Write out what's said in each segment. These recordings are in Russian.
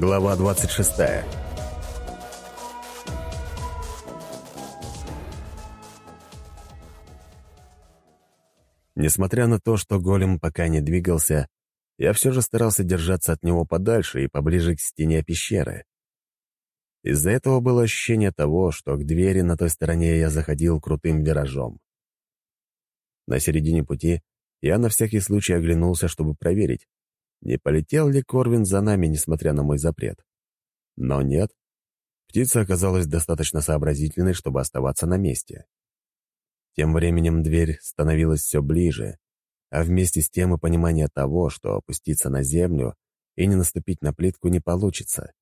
Глава 26 Несмотря на то, что голем пока не двигался, я все же старался держаться от него подальше и поближе к стене пещеры. Из-за этого было ощущение того, что к двери на той стороне я заходил крутым виражом. На середине пути я на всякий случай оглянулся, чтобы проверить, не полетел ли Корвин за нами, несмотря на мой запрет. Но нет. Птица оказалась достаточно сообразительной, чтобы оставаться на месте. Тем временем дверь становилась все ближе, а вместе с тем и понимание того, что опуститься на землю и не наступить на плитку не получится.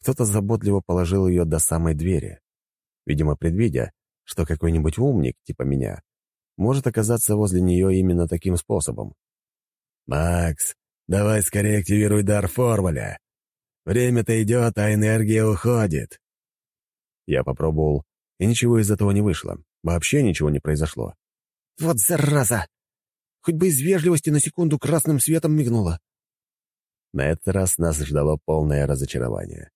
Кто-то заботливо положил ее до самой двери, видимо, предвидя, что какой-нибудь умник, типа меня, может оказаться возле нее именно таким способом. «Макс, давай скорее активируй дар Форваля. Время-то идет, а энергия уходит». Я попробовал, и ничего из этого не вышло. Вообще ничего не произошло. «Вот зараза! Хоть бы из вежливости на секунду красным светом мигнула». На этот раз нас ждало полное разочарование.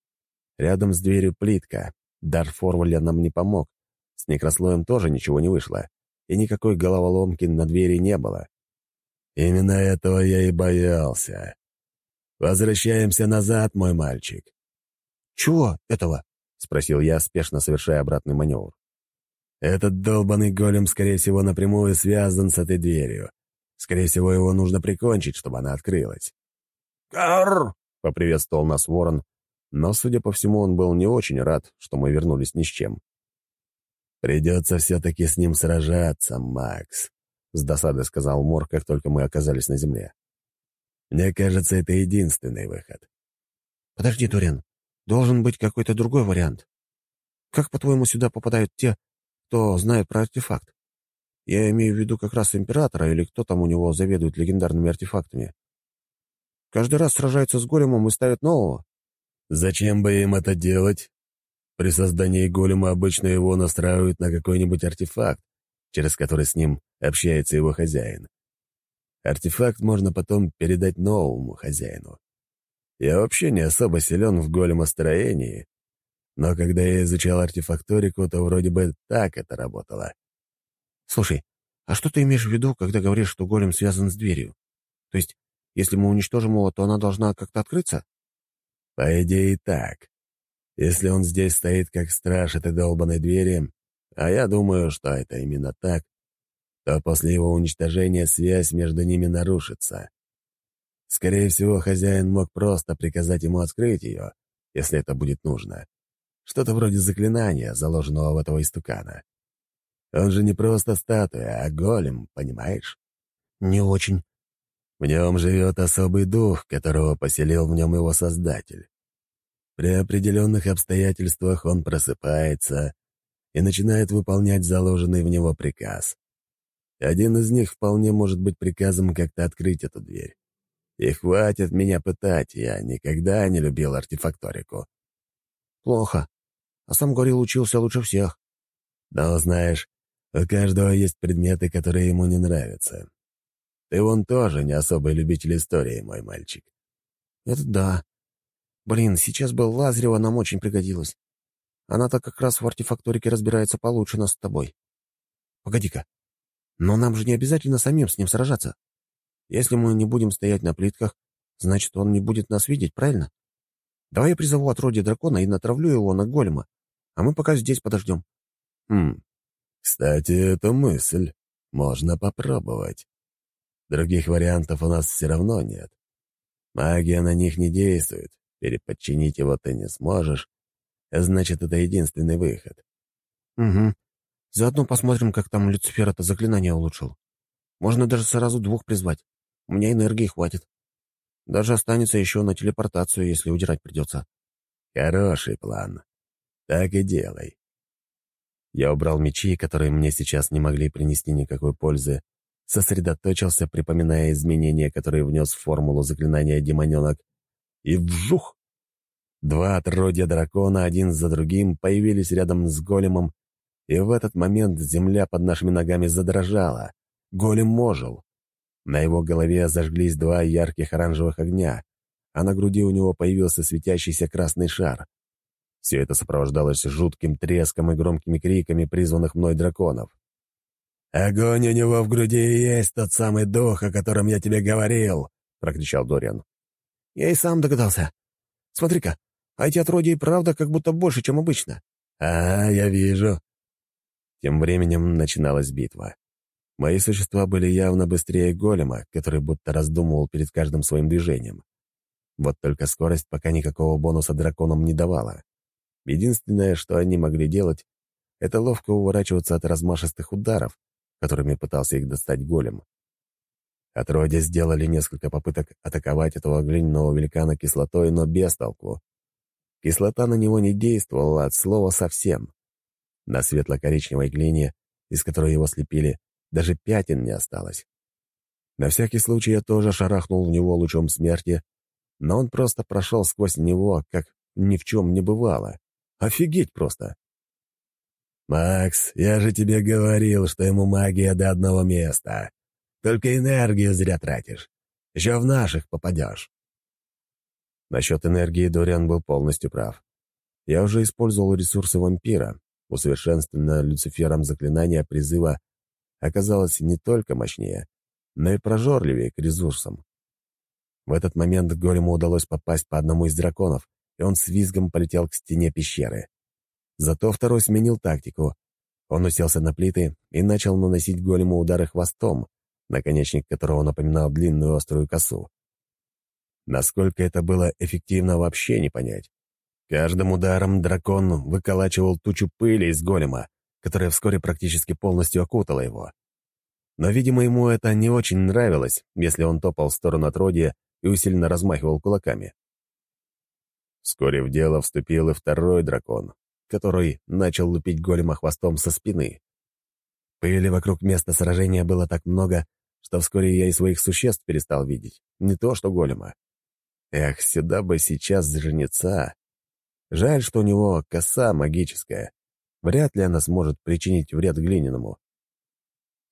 Рядом с дверью плитка. Дар Форваля нам не помог. С некрослоем тоже ничего не вышло. И никакой головоломки на двери не было. Именно этого я и боялся. Возвращаемся назад, мой мальчик. «Чего этого?» — спросил я, спешно совершая обратный маневр. «Этот долбанный голем, скорее всего, напрямую связан с этой дверью. Скорее всего, его нужно прикончить, чтобы она открылась». «Карр!» — поприветствовал нас ворон, но, судя по всему, он был не очень рад, что мы вернулись ни с чем. «Придется все-таки с ним сражаться, Макс», — с досадой сказал Мор, как только мы оказались на земле. «Мне кажется, это единственный выход». «Подожди, Турен, должен быть какой-то другой вариант. Как, по-твоему, сюда попадают те, кто знает про артефакт? Я имею в виду как раз императора или кто там у него заведует легендарными артефактами. Каждый раз сражаются с големом и ставят нового. Зачем бы им это делать? При создании голема обычно его настраивают на какой-нибудь артефакт, через который с ним общается его хозяин. Артефакт можно потом передать новому хозяину. Я вообще не особо силен в големостроении, но когда я изучал артефакторику, то вроде бы так это работало. Слушай, а что ты имеешь в виду, когда говоришь, что голем связан с дверью? То есть, если мы уничтожим его, то она должна как-то открыться? По идее, так. Если он здесь стоит как страж этой долбанной двери, а я думаю, что это именно так, то после его уничтожения связь между ними нарушится. Скорее всего, хозяин мог просто приказать ему открыть ее, если это будет нужно. Что-то вроде заклинания, заложенного в этого истукана. Он же не просто статуя, а голем, понимаешь? Не очень. В нем живет особый дух, которого поселил в нем его создатель. При определенных обстоятельствах он просыпается и начинает выполнять заложенный в него приказ. Один из них вполне может быть приказом как-то открыть эту дверь. И хватит меня пытать, я никогда не любил артефакторику. Плохо. А сам говорил, учился лучше всех. Но знаешь, у каждого есть предметы, которые ему не нравятся. Ты вон тоже не особый любитель истории, мой мальчик. Это да. Блин, сейчас бы Лазарева нам очень пригодилась. Она-то как раз в артефакторике разбирается получше нас с тобой. Погоди-ка. Но нам же не обязательно самим с ним сражаться. Если мы не будем стоять на плитках, значит, он не будет нас видеть, правильно? Давай я призову отродье дракона и натравлю его на голема, а мы пока здесь подождем. Хм, кстати, это мысль. Можно попробовать. Других вариантов у нас все равно нет. Магия на них не действует, переподчинить его ты не сможешь, значит, это единственный выход. Угу. Заодно посмотрим, как там Люцифер это заклинание улучшил. Можно даже сразу двух призвать. У меня энергии хватит. Даже останется еще на телепортацию, если удирать придется. Хороший план. Так и делай. Я убрал мечи, которые мне сейчас не могли принести никакой пользы, сосредоточился, припоминая изменения, которые внес в формулу заклинания демоненок, и вжух! Два отродья дракона один за другим появились рядом с големом, и в этот момент земля под нашими ногами задрожала. Голем ожил. На его голове зажглись два ярких оранжевых огня, а на груди у него появился светящийся красный шар. Все это сопровождалось жутким треском и громкими криками призванных мной драконов. «Огонь у него в груди и есть тот самый дух, о котором я тебе говорил!» — прокричал Дориан. «Я и сам догадался. Смотри-ка, а эти отродья и правда как будто больше, чем обычно». «А, я вижу». Тем временем начиналась битва. Мои существа были явно быстрее голема, который будто раздумывал перед каждым своим движением. Вот только скорость пока никакого бонуса драконам не давала. Единственное, что они могли делать, это ловко уворачиваться от размашистых ударов, которыми пытался их достать голем. Отродья сделали несколько попыток атаковать этого глиняного великана кислотой, но без толку. Кислота на него не действовала от слова совсем. На светло-коричневой глине, из которой его слепили, даже пятен не осталось. На всякий случай я тоже шарахнул в него лучом смерти, но он просто прошел сквозь него, как ни в чем не бывало. Офигеть просто! «Макс, я же тебе говорил, что ему магия до одного места. Только энергию зря тратишь. Еще в наших попадешь». Насчет энергии Дориан был полностью прав. Я уже использовал ресурсы вампира. Усовершенствованное Люцифером заклинание призыва оказалось не только мощнее, но и прожорливее к ресурсам. В этот момент голему удалось попасть по одному из драконов, и он с визгом полетел к стене пещеры. Зато второй сменил тактику. Он уселся на плиты и начал наносить голему удары хвостом, наконечник которого напоминал длинную острую косу. Насколько это было эффективно, вообще не понять. Каждым ударом дракон выколачивал тучу пыли из голема, которая вскоре практически полностью окутала его. Но, видимо, ему это не очень нравилось, если он топал в сторону отродья и усиленно размахивал кулаками. Вскоре в дело вступил и второй дракон, который начал лупить голема хвостом со спины. Пыли вокруг места сражения было так много, что вскоре я и своих существ перестал видеть, не то что голема. Эх, сюда бы сейчас жнеца. Жаль, что у него коса магическая. Вряд ли она сможет причинить вред глиняному.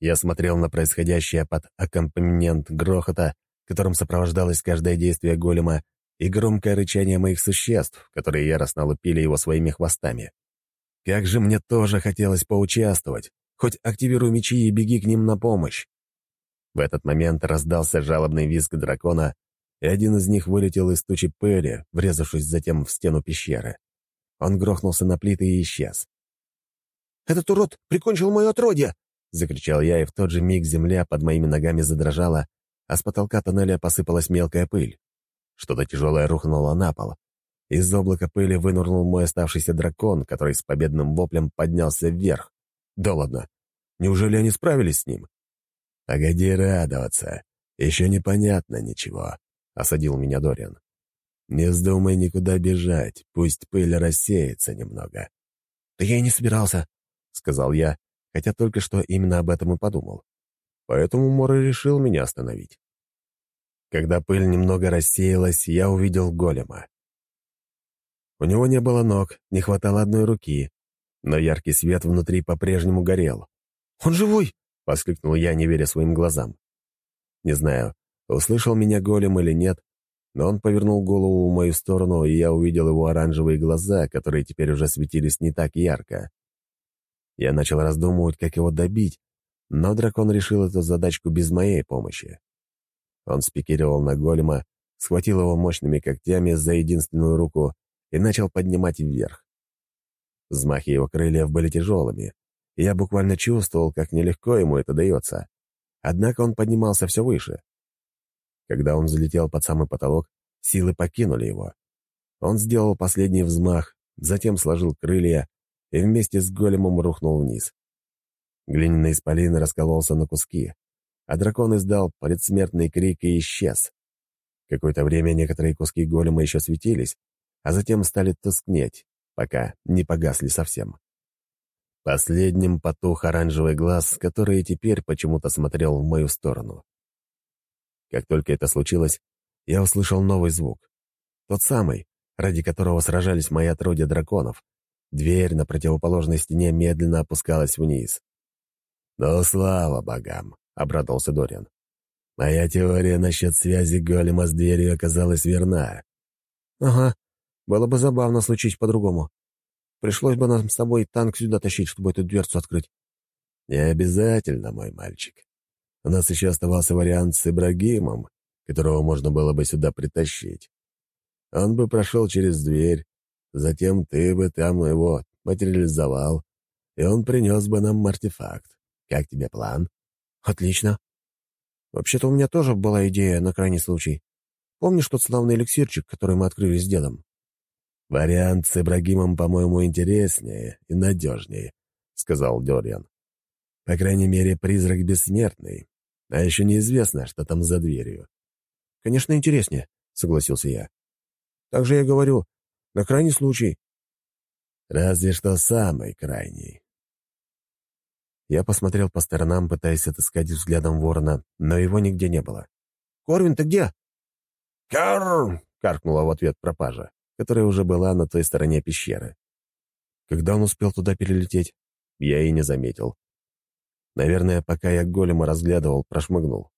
Я смотрел на происходящее под аккомпанемент грохота, которым сопровождалось каждое действие голема, и громкое рычание моих существ, которые яростно лупили его своими хвостами. Как же мне тоже хотелось поучаствовать, хоть активируй мечи и беги к ним на помощь. В этот момент раздался жалобный визг дракона, и один из них вылетел из тучи пыли, врезавшись затем в стену пещеры. Он грохнулся на плиты и исчез. «Этот урод прикончил мое отродье!» — закричал я, и в тот же миг земля под моими ногами задрожала, а с потолка тоннеля посыпалась мелкая пыль. Что-то тяжелое рухнуло на пол. Из облака пыли вынырнул мой оставшийся дракон, который с победным воплем поднялся вверх. Да ладно, неужели они справились с ним? «Погоди радоваться, еще непонятно ничего», — осадил меня Дориан. «Не вздумай никуда бежать, пусть пыль рассеется немного». «Да я и не собирался», — сказал я, хотя только что именно об этом и подумал. Поэтому Мора решил меня остановить. Когда пыль немного рассеялась, я увидел голема. У него не было ног, не хватало одной руки, но яркий свет внутри по-прежнему горел. «Он живой!» — воскликнул я, не веря своим глазам. Не знаю, услышал меня голем или нет, но он повернул голову в мою сторону, и я увидел его оранжевые глаза, которые теперь уже светились не так ярко. Я начал раздумывать, как его добить, но дракон решил эту задачку без моей помощи. Он спикировал на голема, схватил его мощными когтями за единственную руку и начал поднимать вверх. Взмахи его крыльев были тяжелыми, и я буквально чувствовал, как нелегко ему это дается. Однако он поднимался все выше. Когда он взлетел под самый потолок, силы покинули его. Он сделал последний взмах, затем сложил крылья и вместе с големом рухнул вниз. Глиняный исполин раскололся на куски, а дракон издал предсмертный крик и исчез. Какое-то время некоторые куски голема еще светились, а затем стали тускнеть, пока не погасли совсем. Последним потух оранжевый глаз, который теперь почему-то смотрел в мою сторону. Как только это случилось, я услышал новый звук. Тот самый, ради которого сражались мои отродья драконов, Дверь на противоположной стене медленно опускалась вниз. «Ну, слава богам!» — обрадовался Дориан. Моя теория насчет связи голема с дверью оказалась верна. Ага, было бы забавно случись по-другому. Пришлось бы нам с тобой танк сюда тащить, чтобы эту дверцу открыть. Не обязательно, мой мальчик. У нас еще оставался вариант с Ибрагимом, которого можно было бы сюда притащить. Он бы прошел через дверь, затем ты бы там его материализовал, и он принес бы нам артефакт. Как тебе план? Отлично. Вообще-то у меня тоже была идея на крайний случай. Помнишь тот славный эликсирчик, который мы открыли с дедом? Вариант с Ибрагимом, по-моему, интереснее и надежнее, — сказал Дориан. По крайней мере, призрак бессмертный. А еще неизвестно, что там за дверью. Конечно, интереснее, — согласился я. Так же я говорю, на крайний случай. Разве что самый крайний. Я посмотрел по сторонам, пытаясь отыскать взглядом ворона, но его нигде не было. «Корвин, ты где?» «Карр!» — каркнула в ответ пропажа, которая уже была на той стороне пещеры. Когда он успел туда перелететь, я и не заметил. Наверное, пока я голема разглядывал, прошмыгнул.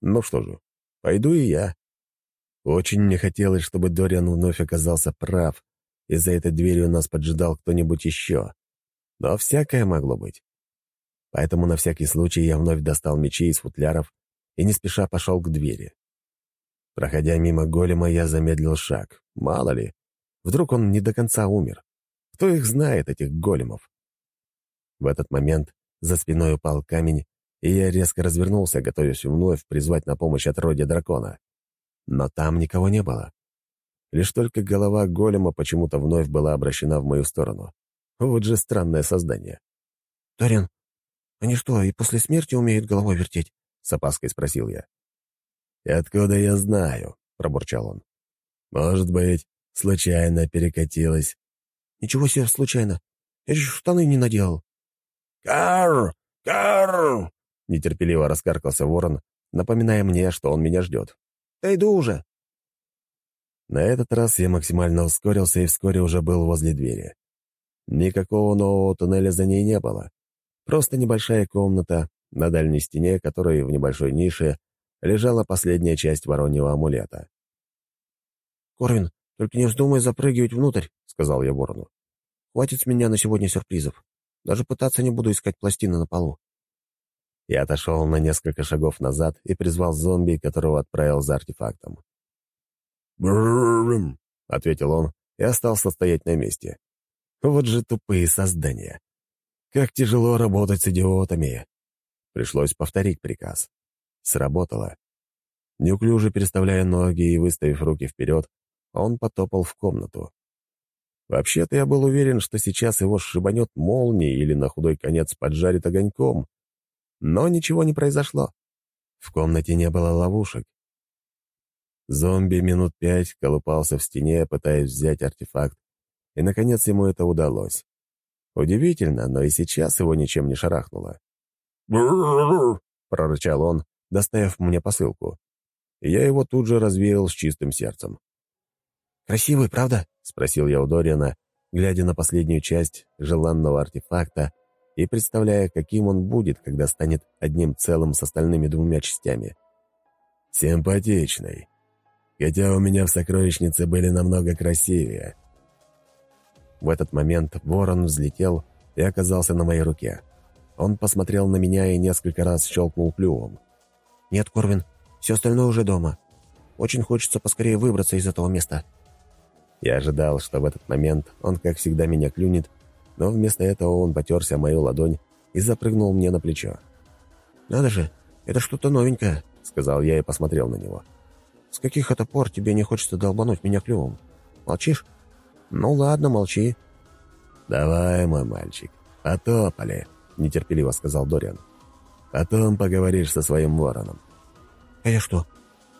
Ну что же, пойду и я. Очень мне хотелось, чтобы Дориан вновь оказался прав, и за этой дверью нас поджидал кто-нибудь еще. Но всякое могло быть. Поэтому на всякий случай я вновь достал мечи из футляров и не спеша пошел к двери. Проходя мимо голема, я замедлил шаг. Мало ли, вдруг он не до конца умер. Кто их знает, этих големов? В этот момент за спиной упал камень, и я резко развернулся, готовясь вновь призвать на помощь отродье дракона. Но там никого не было. Лишь только голова голема почему-то вновь была обращена в мою сторону. Вот же странное создание. «Тарин, они что, и после смерти умеют головой вертеть?» — с опаской спросил я. «И откуда я знаю?» — пробурчал он. «Может быть, случайно перекатилась». «Ничего себе случайно. Я же штаны не наделал». «Карр! Карр!» — нетерпеливо раскаркался ворон, напоминая мне, что он меня ждет. «Да иду уже!» На этот раз я максимально ускорился и вскоре уже был возле двери. Никакого нового туннеля за ней не было. Просто небольшая комната, на дальней стене которой в небольшой нише лежала последняя часть вороньего амулета. «Корвин, только не вздумай запрыгивать внутрь», — сказал я ворону. «Хватит с меня на сегодня сюрпризов. Даже пытаться не буду искать пластины на полу». Я отошел на несколько шагов назад и призвал зомби, которого отправил за артефактом. «Брррррррм», — ответил он и остался стоять на месте. Вот же тупые создания. Как тяжело работать с идиотами. Пришлось повторить приказ. Сработало. Неуклюже переставляя ноги и выставив руки вперед, он потопал в комнату. Вообще-то я был уверен, что сейчас его сшибанет молнией или на худой конец поджарит огоньком. Но ничего не произошло. В комнате не было ловушек. Зомби минут пять колупался в стене, пытаясь взять артефакт, и, наконец, ему это удалось. Удивительно, но и сейчас его ничем не шарахнуло. Прорычал он, доставив мне посылку. я его тут же развеял с чистым сердцем. «Красивый, правда?» — спросил я у Дориана, глядя на последнюю часть желанного артефакта и представляя, каким он будет, когда станет одним целым с остальными двумя частями. «Симпатичный. Хотя у меня в сокровищнице были намного красивее». В этот момент ворон взлетел и оказался на моей руке. Он посмотрел на меня и несколько раз щелкнул клювом. «Нет, Корвин, все остальное уже дома. Очень хочется поскорее выбраться из этого места». Я ожидал, что в этот момент он, как всегда, меня клюнет, но вместо этого он потерся мою ладонь и запрыгнул мне на плечо. «Надо же, это что-то новенькое», — сказал я и посмотрел на него. «С каких это пор тебе не хочется долбануть меня клювом? Молчишь?» «Ну ладно, молчи». «Давай, мой мальчик, потопали», — нетерпеливо сказал Дориан. «Потом поговоришь со своим вороном». «А я что?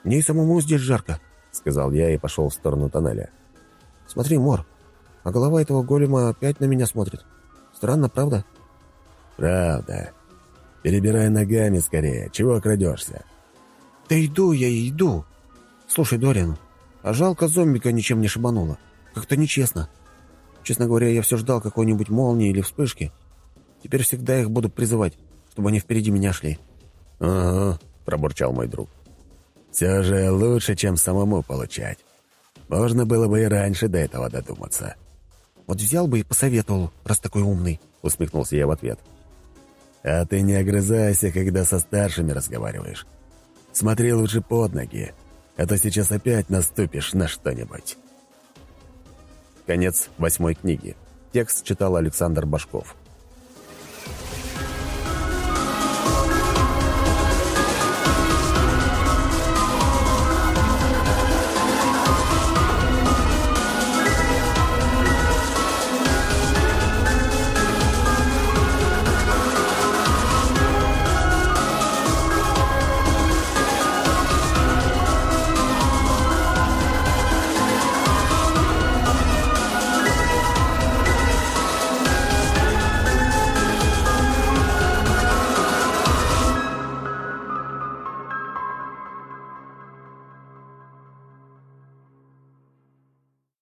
Мне самому здесь жарко», — сказал я и пошел в сторону тоннеля. «Смотри, Мор, а голова этого голема опять на меня смотрит. Странно, правда?» «Правда. Перебирай ногами скорее. Чего крадешься?» «Да иду я, иду. Слушай, Дориан, а жалко зомбика ничем не шибануло. Как-то нечестно. Честно говоря, я все ждал какой-нибудь молнии или вспышки. Теперь всегда их буду призывать, чтобы они впереди меня шли». «Ага», — пробурчал мой друг. Все же лучше, чем самому получать. Можно было бы и раньше до этого додуматься. «Вот взял бы и посоветовал, раз такой умный», — усмехнулся я в ответ. «А ты не огрызайся, когда со старшими разговариваешь. Смотри лучше под ноги, а то сейчас опять наступишь на что-нибудь». Конец восьмой книги. Текст читал Александр Башков.